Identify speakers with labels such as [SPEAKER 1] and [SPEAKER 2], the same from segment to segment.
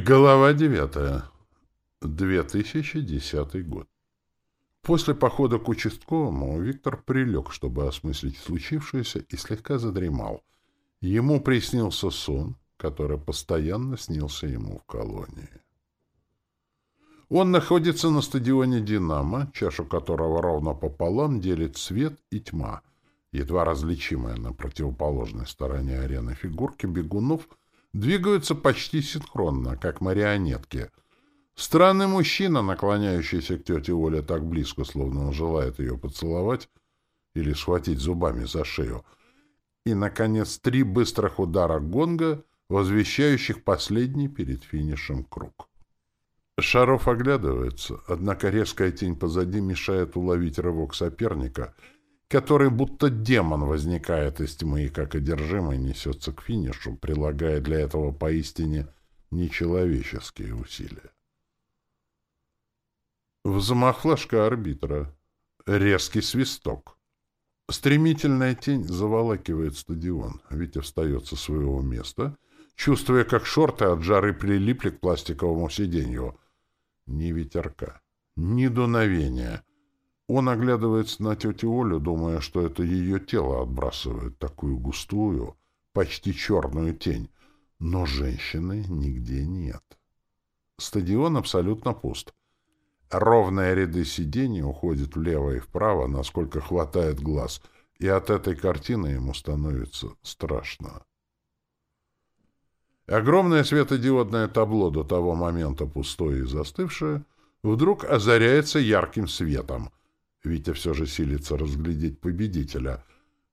[SPEAKER 1] Глава девятая. 2010 год. После похода к участковому Виктор прилег, чтобы осмыслить случившееся, и слегка задремал. Ему приснился сон, который постоянно снился ему в колонии. Он находится на стадионе «Динамо», чашу которого ровно пополам делит свет и тьма, едва различимая на противоположной стороне арены фигурки бегунов двигаются почти синхронно, как марионетки. Странный мужчина, наклоняющийся к тете Оле так близко, словно он желает ее поцеловать или схватить зубами за шею. И, наконец, три быстрых удара гонга, возвещающих последний перед финишем круг. Шаров оглядывается, однако резкая тень позади мешает уловить рывок соперника, который будто демон возникает из тьмы и, как одержимый, несется к финишу, прилагая для этого поистине нечеловеческие усилия. Взмах флажка арбитра. Резкий свисток. Стремительная тень заволакивает стадион. Витя встает со своего места, чувствуя, как шорты от жары прилипли к пластиковому сиденью — ни ветерка, ни дуновения. Он оглядывается на тетю Олю, думая, что это ее тело отбрасывает такую густую, почти черную тень. Но женщины нигде нет. Стадион абсолютно пуст. Ровные ряды сидений уходят влево и вправо, насколько хватает глаз, и от этой картины ему становится страшно. Огромное светодиодное табло, до того момента пустое и застывшее, вдруг озаряется ярким светом. Витя все же силится разглядеть победителя.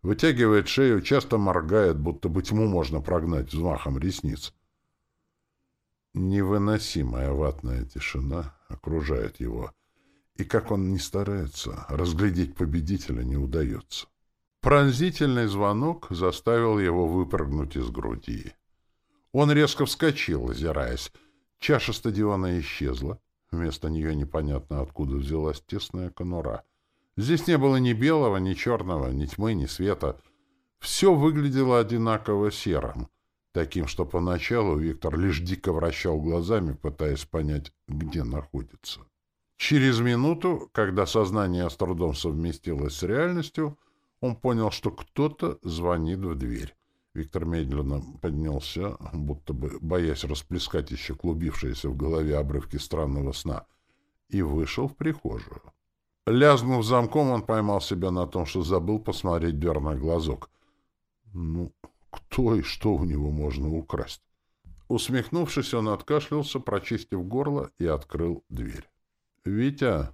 [SPEAKER 1] Вытягивает шею, часто моргает, будто бы тьму можно прогнать взмахом ресниц. Невыносимая ватная тишина окружает его. И как он ни старается, разглядеть победителя не удается. Пронзительный звонок заставил его выпрыгнуть из груди. Он резко вскочил, озираясь. Чаша стадиона исчезла. Вместо нее непонятно откуда взялась тесная конура. Здесь не было ни белого, ни черного, ни тьмы, ни света. Все выглядело одинаково серым, таким, что поначалу Виктор лишь дико вращал глазами, пытаясь понять, где находится. Через минуту, когда сознание с трудом совместилось с реальностью, он понял, что кто-то звонит в дверь. Виктор медленно поднялся, будто бы боясь расплескать еще клубившиеся в голове обрывки странного сна, и вышел в прихожую. Лязнув замком, он поймал себя на том, что забыл посмотреть дверной глазок. Ну, кто и что у него можно украсть? Усмехнувшись, он откашлялся, прочистив горло, и открыл дверь. «Витя!»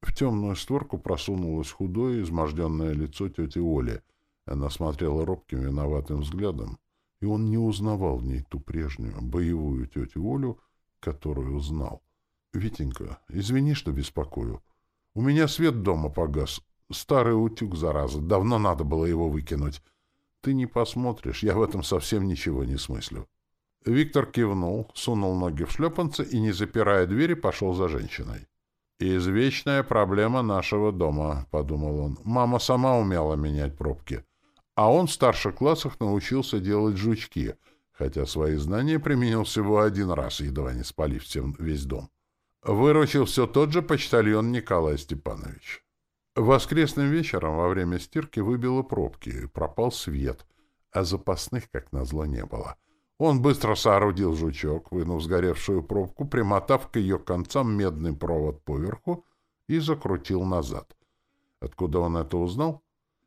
[SPEAKER 1] В темную створку просунулось худое, изможденное лицо тети Оли — она смотрела робким, виноватым взглядом, и он не узнавал в ней ту прежнюю, боевую тетю Олю, которую знал. — Витенька, извини, что беспокою. У меня свет дома погас. Старый утюг, зараза, давно надо было его выкинуть. Ты не посмотришь, я в этом совсем ничего не смыслю. Виктор кивнул, сунул ноги в шлепанцы и, не запирая двери, пошел за женщиной. «Извечная проблема нашего дома», — подумал он. «Мама сама умела менять пробки». А он в старших классах научился делать жучки, хотя свои знания применил всего один раз, едва не спалив всем весь дом. Выручил все тот же почтальон Николай Степанович. Воскресным вечером во время стирки выбило пробки, пропал свет, а запасных, как назло, не было. Он быстро соорудил жучок, вынув сгоревшую пробку, примотав к ее концам медный провод поверху и закрутил назад. Откуда он это узнал?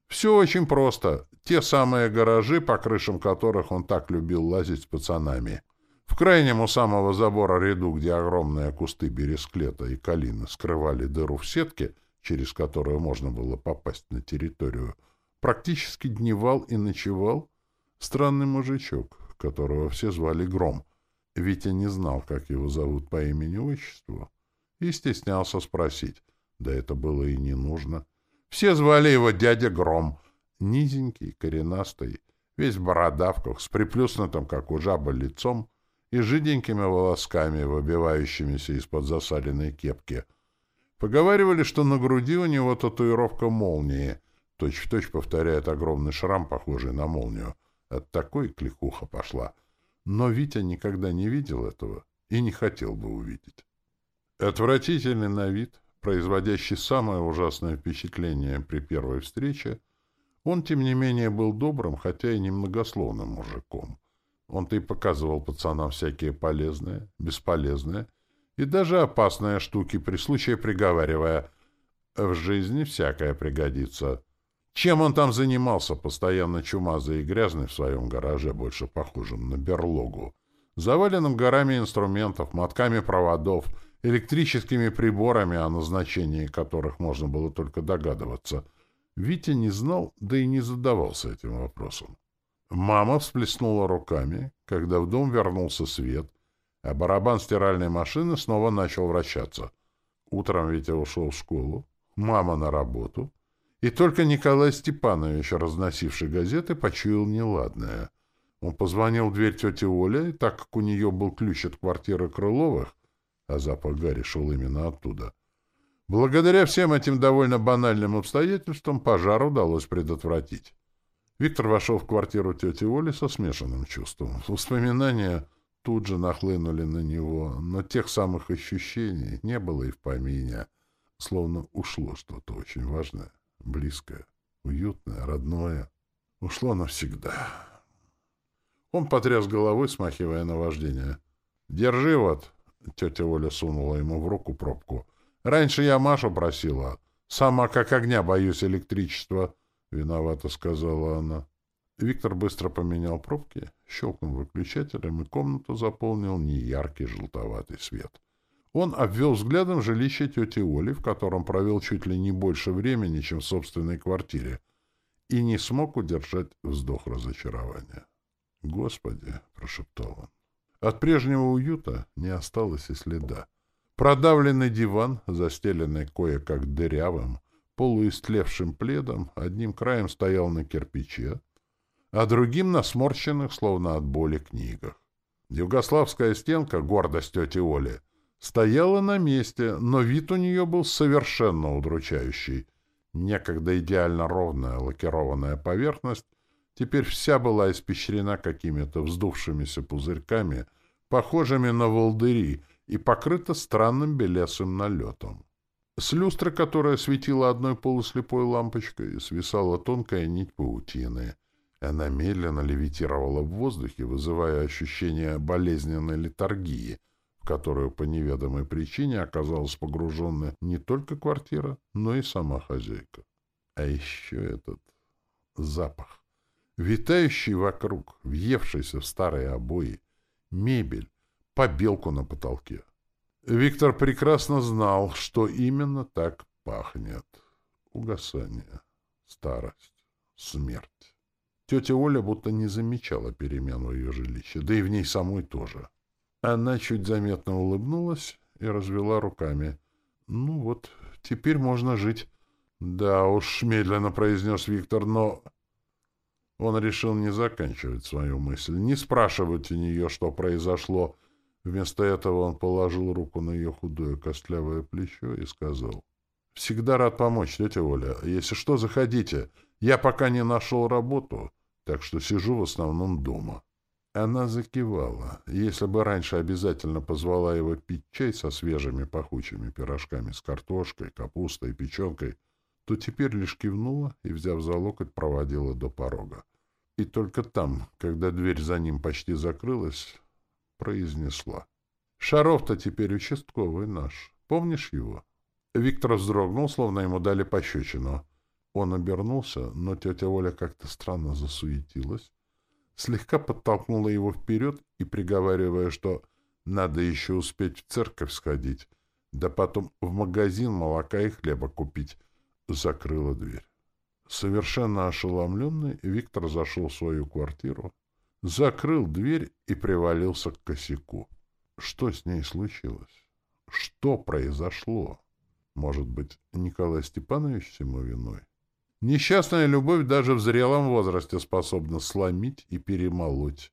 [SPEAKER 1] Все очень просто. Те самые гаражи, по крышам которых он так любил лазить с пацанами. В крайнем у самого забора ряду, где огромные кусты бересклета и калины скрывали дыру в сетке, через которую можно было попасть на территорию, практически дневал и ночевал странный мужичок, которого все звали Гром. Витя не знал, как его зовут по имени-отчеству, и стеснялся спросить. Да это было и не нужно. Все звали его дядя Гром — Низенький, коренастый, весь в бородавках, с приплюснутым, как у жаба, лицом и жиденькими волосками, выбивающимися из-под засаленной кепки. Поговаривали, что на груди у него татуировка молнии, точь-в-точь точь повторяет огромный шрам, похожий на молнию. От такой кликуха пошла. Но Витя никогда не видел этого и не хотел бы увидеть. Отвратительный на вид, производящий самое ужасное впечатление при первой встрече, он, тем не менее, был добрым, хотя и немногословным мужиком. Он-то и показывал пацанам всякие полезные, бесполезные и даже опасные штуки, при случае приговаривая «в жизни всякое пригодится». Чем он там занимался, постоянно чумазый и грязный в своем гараже, больше похожим на берлогу, заваленным горами инструментов, мотками проводов, электрическими приборами, о назначении которых можно было только догадываться — Витя не знал, да и не задавался этим вопросом. Мама всплеснула руками, когда в дом вернулся свет, а барабан стиральной машины снова начал вращаться. Утром Витя ушел в школу, мама на работу, и только Николай Степанович, разносивший газеты, почуял неладное. Он позвонил в дверь тети Оли, так как у нее был ключ от квартиры Крыловых, а запах Гарри шел именно оттуда, Благодаря всем этим довольно банальным обстоятельствам пожар удалось предотвратить. Виктор вошел в квартиру тети Оли со смешанным чувством. Воспоминания тут же нахлынули на него, но тех самых ощущений не было и в помине, словно ушло что-то очень важное, близкое, уютное, родное. Ушло навсегда. Он потряс головой, смахивая наваждение. «Держи вот!» — тетя Оля сунула ему в руку пробку — Раньше я Машу просила. Сама как огня боюсь электричества, — виновато сказала она. Виктор быстро поменял пробки, щелкнул выключателем, и комнату заполнил неяркий желтоватый свет. Он обвел взглядом жилище тети Оли, в котором провел чуть ли не больше времени, чем в собственной квартире, и не смог удержать вздох разочарования. «Господи!» — прошептал он. От прежнего уюта не осталось и следа. Продавленный диван, застеленный кое-как дырявым, полуистлевшим пледом, одним краем стоял на кирпиче, а другим на сморщенных, словно от боли, книгах. Югославская стенка, гордость тети Оли, стояла на месте, но вид у нее был совершенно удручающий. Некогда идеально ровная лакированная поверхность теперь вся была испещрена какими-то вздувшимися пузырьками, похожими на волдыри, и покрыта странным белесым налетом. С люстры, которая светила одной полуслепой лампочкой, свисала тонкая нить паутины. Она медленно левитировала в воздухе, вызывая ощущение болезненной литургии, в которую по неведомой причине оказалась погружена не только квартира, но и сама хозяйка. А еще этот запах, витающий вокруг, въевшийся в старые обои, мебель, побелку на потолке. Виктор прекрасно знал, что именно так пахнет. Угасание, старость, смерть. Тетя Оля будто не замечала перемен в ее жилище, да и в ней самой тоже. Она чуть заметно улыбнулась и развела руками. «Ну вот, теперь можно жить». «Да уж», — медленно произнес Виктор, но... Он решил не заканчивать свою мысль, не спрашивать у нее, что произошло, — Вместо этого он положил руку на ее худое костлявое плечо и сказал. — Всегда рад помочь, тетя Оля. Если что, заходите. Я пока не нашел работу, так что сижу в основном дома. Она закивала. Если бы раньше обязательно позвала его пить чай со свежими пахучими пирожками с картошкой, капустой и печенкой, то теперь лишь кивнула и, взяв за локоть, проводила до порога. И только там, когда дверь за ним почти закрылась, произнесла. «Шаров-то теперь участковый наш. Помнишь его?» Виктор вздрогнул, словно ему дали пощечину. Он обернулся, но тетя Оля как-то странно засуетилась, слегка подтолкнула его вперед и, приговаривая, что надо еще успеть в церковь сходить, да потом в магазин молока и хлеба купить, закрыла дверь. Совершенно ошеломленный, Виктор зашел в свою квартиру, закрыл дверь и привалился к косяку. Что с ней случилось? Что произошло? Может быть, Николай Степанович всему виной? Несчастная любовь даже в зрелом возрасте способна сломить и перемолоть,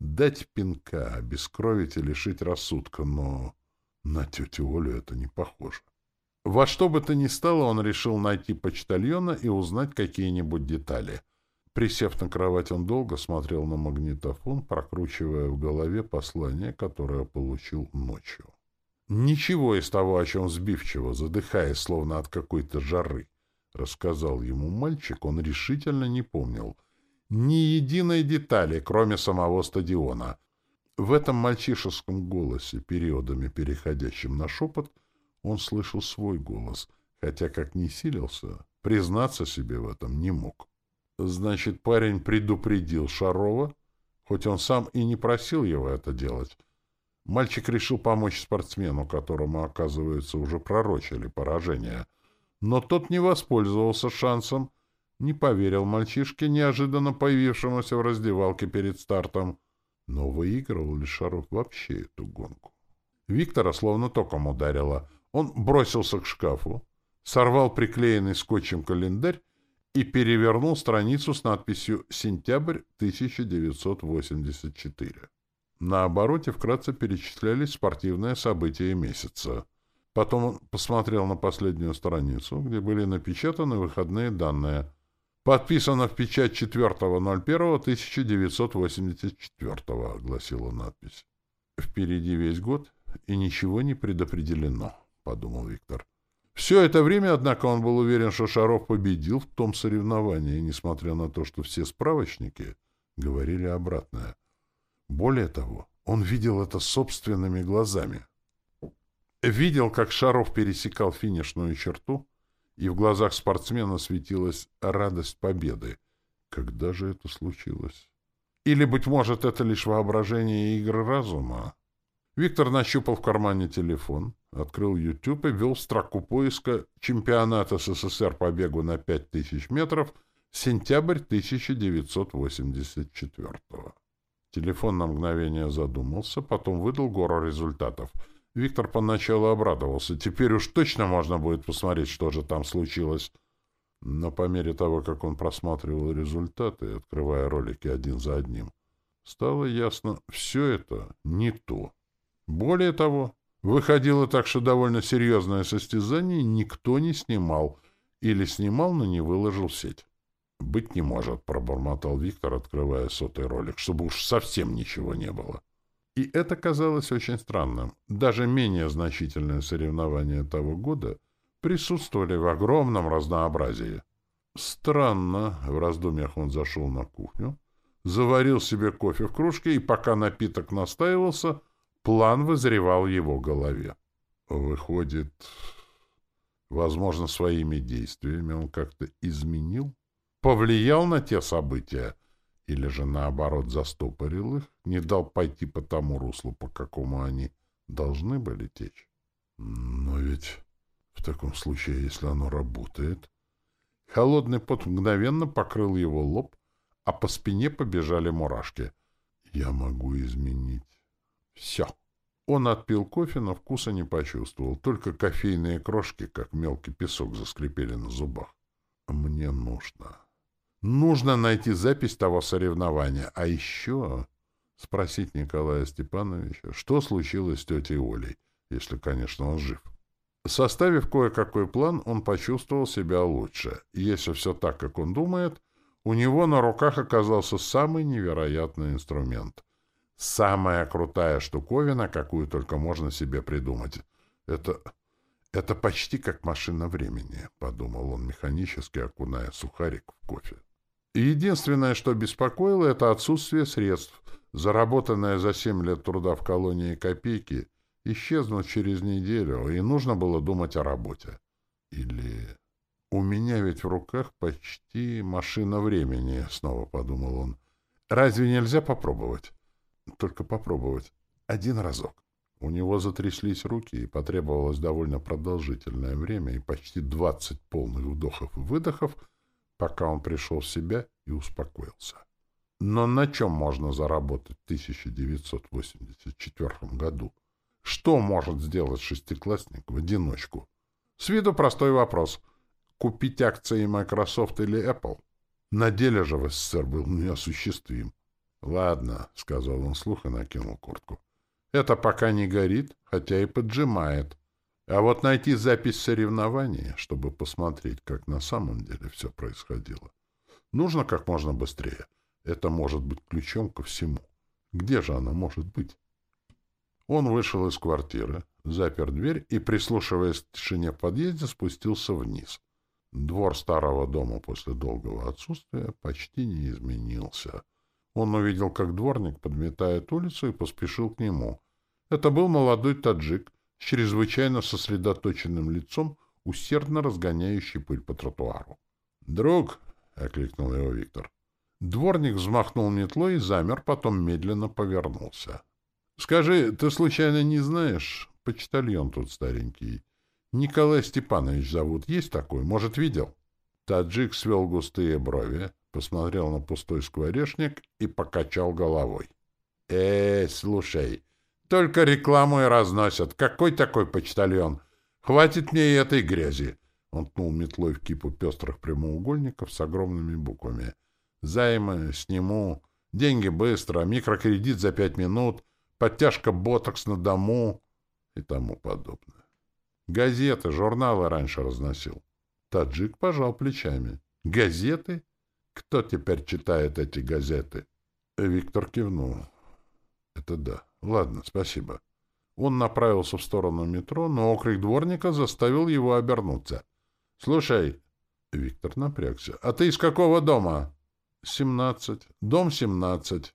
[SPEAKER 1] дать пинка, обескровить и лишить рассудка, но на тетю Олю это не похоже. Во что бы то ни стало, он решил найти почтальона и узнать какие-нибудь детали — Присев на кровать, он долго смотрел на магнитофон, прокручивая в голове послание, которое получил ночью. Ничего из того, о чем сбивчиво, задыхаясь, словно от какой-то жары, рассказал ему мальчик, он решительно не помнил. Ни единой детали, кроме самого стадиона. В этом мальчишеском голосе, периодами переходящем на шепот, он слышал свой голос, хотя, как ни силился, признаться себе в этом не мог. Значит, парень предупредил Шарова, хоть он сам и не просил его это делать. Мальчик решил помочь спортсмену, которому, оказывается, уже пророчили поражение. Но тот не воспользовался шансом, не поверил мальчишке, неожиданно появившемуся в раздевалке перед стартом. Но выигрывал ли Шаров вообще эту гонку? Виктора словно током ударило. Он бросился к шкафу, сорвал приклеенный скотчем календарь и перевернул страницу с надписью «Сентябрь 1984». На обороте вкратце перечислялись спортивные события месяца. Потом он посмотрел на последнюю страницу, где были напечатаны выходные данные. «Подписано в печать 4.01.1984», — гласила надпись. «Впереди весь год, и ничего не предопределено», — подумал Виктор. Все это время, однако, он был уверен, что Шаров победил в том соревновании, несмотря на то, что все справочники говорили обратное — более того, он видел это собственными глазами. Видел, как Шаров пересекал финишную черту, и в глазах спортсмена светилась радость победы. Когда же это случилось? Или, быть может, это лишь воображение игры разума? Виктор нащупал в кармане телефон, открыл YouTube и ввел строку поиска «Чемпионат СССР по бегу на 5000 метров. Сентябрь 1984 года». Телефон на мгновение задумался, потом выдал гору результатов. Виктор поначалу обрадовался. Теперь уж точно можно будет посмотреть, что же там случилось. Но по мере того, как он просматривал результаты, открывая ролики один за одним, стало ясно, все это не то. Более того, выходило так, что довольно серьезное состязание никто не снимал или снимал, но не выложил в сеть. «Быть не может», — пробормотал Виктор, открывая сотый ролик, чтобы уж совсем ничего не было. И это казалось очень странным. Даже менее значительные соревнования того года присутствовали в огромном разнообразии. Странно, в раздумьях он зашел на кухню, заварил себе кофе в кружке, и пока напиток настаивался, план вызревал в его голове. Выходит, возможно, своими действиями он как-то изменил повлиял на те события, или же, наоборот, застопорил их, не дал пойти по тому руслу, по какому они должны были течь. Но ведь в таком случае, если оно работает... Холодный пот мгновенно покрыл его лоб, а по спине побежали мурашки. Я могу изменить все. Он отпил кофе, но вкуса не почувствовал. Только кофейные крошки, как мелкий песок, заскрипели на зубах. Мне нужно Нужно найти запись того соревнования. А еще спросить Николая Степановича, что случилось с тетей Олей, если, конечно, он жив. Составив кое-какой план, он почувствовал себя лучше. Если все так, как он думает, у него на руках оказался самый невероятный инструмент. Самая крутая штуковина, какую только можно себе придумать. Это... это почти как машина времени, — подумал он, механически окуная сухарик в кофе. Единственное, что беспокоило, это отсутствие средств. Заработанные за семь лет труда в колонии копейки исчезнут через неделю, и нужно было думать о работе. Или... «У меня ведь в руках почти машина времени», — снова подумал он. «Разве нельзя попробовать?» «Только попробовать. Один разок». У него затряслись руки, и потребовалось довольно продолжительное время и почти двадцать полных вдохов и выдохов — пока он пришел в себя и успокоился. Но на чем можно заработать в 1984 году? Что может сделать шестиклассник в одиночку? С виду простой вопрос. Купить акции Microsoft или Apple? На деле же в СССР был неосуществим. «Ладно», — сказал он слух и накинул куртку. «Это пока не горит, хотя и поджимает. А вот найти запись соревнования, чтобы посмотреть, как на самом деле все происходило, Нужно как можно быстрее. Это может быть ключом ко всему. Где же она может быть? Он вышел из квартиры, запер дверь и, прислушиваясь к тишине в подъезде, спустился вниз. Двор старого дома после долгого отсутствия почти не изменился. Он увидел, как дворник подметает улицу и поспешил к нему. Это был молодой таджик с чрезвычайно сосредоточенным лицом, усердно разгоняющий пыль по тротуару. «Друг!» — окликнул его Виктор. Дворник взмахнул метлой и замер, потом медленно повернулся. — Скажи, ты случайно не знаешь? Почтальон тут старенький. Николай Степанович зовут. Есть такой? Может, видел? Таджик свел густые брови, посмотрел на пустой скворечник и покачал головой. — Эй, слушай, только рекламу и разносят. Какой такой почтальон? Хватит мне и этой грязи. Он ткнул метлой в кипу пестрых прямоугольников с огромными буквами. Займы сниму, деньги быстро, микрокредит за пять минут, подтяжка ботокс на дому и тому подобное. Газеты, журналы раньше разносил. Таджик пожал плечами. Газеты? Кто теперь читает эти газеты? Виктор кивнул. Это да. Ладно, спасибо. Он направился в сторону метро, но окрик дворника заставил его обернуться. — Слушай, — Виктор напрягся, — а ты из какого дома? — Семнадцать. Дом семнадцать.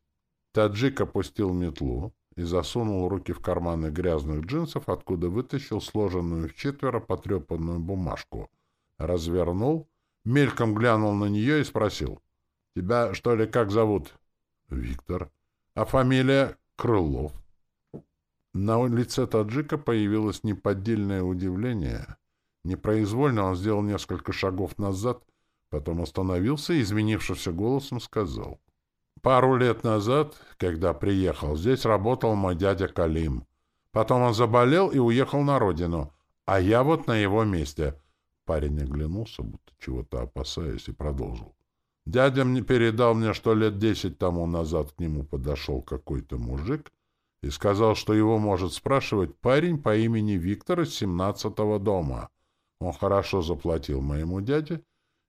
[SPEAKER 1] Таджик опустил метлу и засунул руки в карманы грязных джинсов, откуда вытащил сложенную в четверо потрепанную бумажку. Развернул, мельком глянул на нее и спросил. — Тебя, что ли, как зовут? — Виктор. — А фамилия? — Крылов. На лице таджика появилось неподдельное удивление. Непроизвольно он сделал несколько шагов назад, потом остановился и, изменившимся голосом, сказал. «Пару лет назад, когда приехал, здесь работал мой дядя Калим. Потом он заболел и уехал на родину, а я вот на его месте». Парень оглянулся, будто чего-то опасаясь, и продолжил. «Дядя мне передал мне, что лет десять тому назад к нему подошел какой-то мужик» и сказал, что его может спрашивать парень по имени Виктор из семнадцатого дома. Он хорошо заплатил моему дяде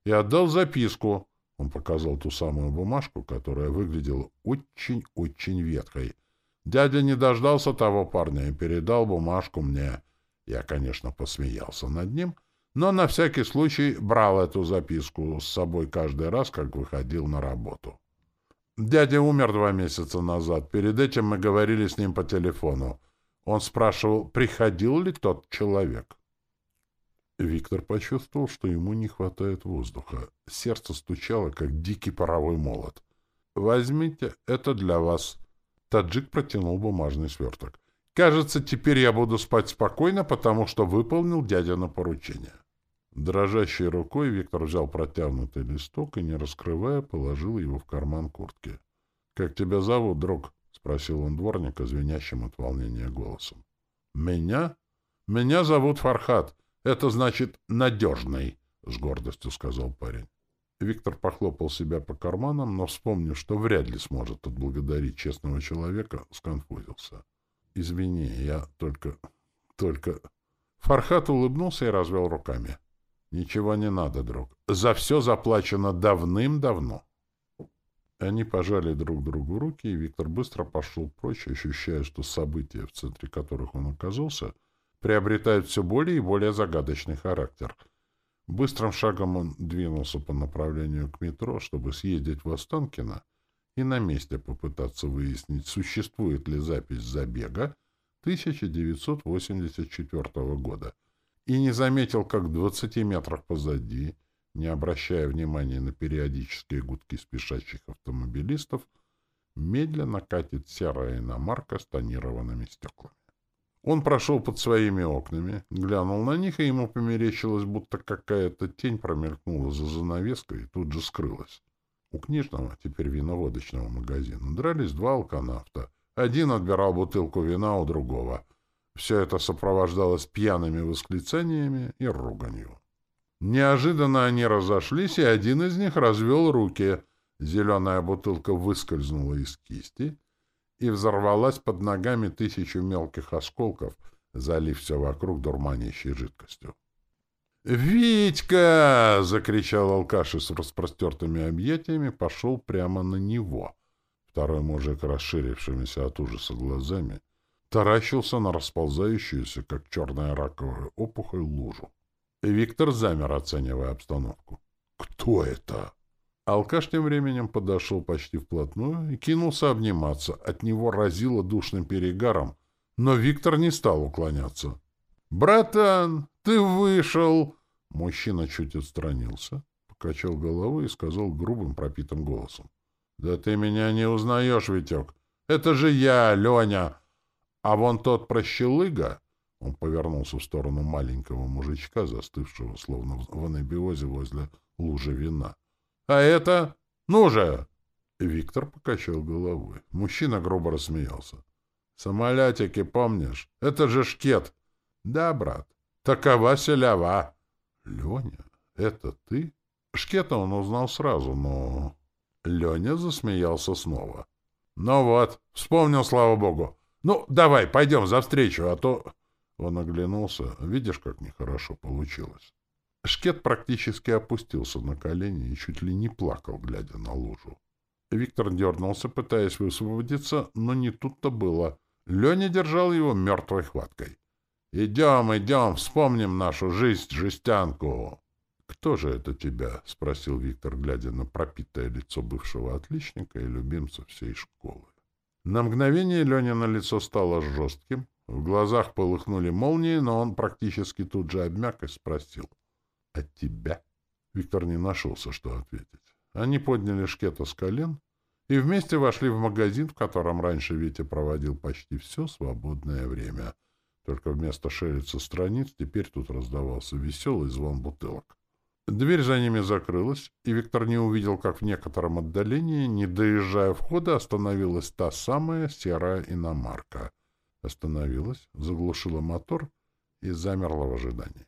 [SPEAKER 1] и отдал записку. Он показал ту самую бумажку, которая выглядела очень-очень ветхой. Дядя не дождался того парня и передал бумажку мне. Я, конечно, посмеялся над ним, но на всякий случай брал эту записку с собой каждый раз, как выходил на работу. Дядя умер два месяца назад. Перед этим мы говорили с ним по телефону. Он спрашивал, приходил ли тот человек. Виктор почувствовал, что ему не хватает воздуха. Сердце стучало, как дикий паровой молот. «Возьмите, это для вас». Таджик протянул бумажный сверток. «Кажется, теперь я буду спать спокойно, потому что выполнил дядя поручение». Дрожащей рукой Виктор взял протянутый листок и, не раскрывая, положил его в карман куртки. — Как тебя зовут, друг? — спросил он дворника, звенящим от волнения голосом. — Меня? Меня зовут Фархат. Это значит «надежный», — с гордостью сказал парень. Виктор похлопал себя по карманам, но, вспомнив, что вряд ли сможет отблагодарить честного человека, сконфузился. — Извини, я только... только... Фархат улыбнулся и развел руками. — Ничего не надо, друг. За все заплачено давным-давно. Они пожали друг другу руки, и Виктор быстро пошел прочь, ощущая, что события, в центре которых он оказался, приобретают все более и более загадочный характер. Быстрым шагом он двинулся по направлению к метро, чтобы съездить в Останкино и на месте попытаться выяснить, существует ли запись забега 1984 года — и не заметил, как в двадцати метрах позади, не обращая внимания на периодические гудки спешащих автомобилистов, медленно катит серая иномарка с тонированными стеклами. Он прошел под своими окнами, глянул на них, и ему померещилось, будто какая-то тень промелькнула за занавеской и тут же скрылась. У книжного, теперь виноводочного магазина, дрались два алканавта. Один отбирал бутылку вина у другого — все это сопровождалось пьяными восклицаниями и руганью. Неожиданно они разошлись, и один из них развел руки. Зеленая бутылка выскользнула из кисти и взорвалась под ногами тысячу мелких осколков, залив все вокруг дурманящей жидкостью. «Витька!» — закричал алкаш и с распростертыми объятиями пошел прямо на него. Второй мужик, расширившимися от ужаса глазами, таращился на расползающуюся, как черная раковая опухоль, лужу. Виктор замер, оценивая обстановку. «Кто это?» Алкаш тем временем подошел почти вплотную и кинулся обниматься. От него разило душным перегаром, но Виктор не стал уклоняться. «Братан, ты вышел!» Мужчина чуть отстранился, покачал головой и сказал грубым пропитым голосом. «Да ты меня не узнаешь, Витек! Это же я, Леня! А вон тот прощелыга...» Он повернулся в сторону маленького мужичка, застывшего, словно в анабиозе возле лужи вина. «А это? Ну же!» Виктор покачал головой. Мужчина грубо рассмеялся. «Самолетики, помнишь? Это же шкет!» «Да, брат, такова селява!» «Леня, это ты?» Шкета он узнал сразу, но... Леня засмеялся снова. «Ну вот, вспомнил, слава богу. Ну, давай, пойдем за встречу, а то...» Он оглянулся. Видишь, как нехорошо получилось. Шкет практически опустился на колени и чуть ли не плакал, глядя на лужу. Виктор дернулся, пытаясь высвободиться, но не тут-то было. Леня держал его мертвой хваткой. «Идем, идем, вспомним нашу жизнь, жестянку!» «Кто же это тебя?» — спросил Виктор, глядя на пропитое лицо бывшего отличника и любимца всей школы. На мгновение Леня на лицо стало жестким, в глазах полыхнули молнии, но он практически тут же обмяк и спросил. — От тебя? Виктор не нашелся, что ответить. Они подняли шкета с колен и вместе вошли в магазин, в котором раньше Витя проводил почти все свободное время. Только вместо шерица страниц теперь тут раздавался веселый звон бутылок. Дверь за ними закрылась, и Виктор не увидел, как в некотором отдалении, не доезжая входа, остановилась та самая серая иномарка — остановилась, заглушила мотор и замерла в ожидании.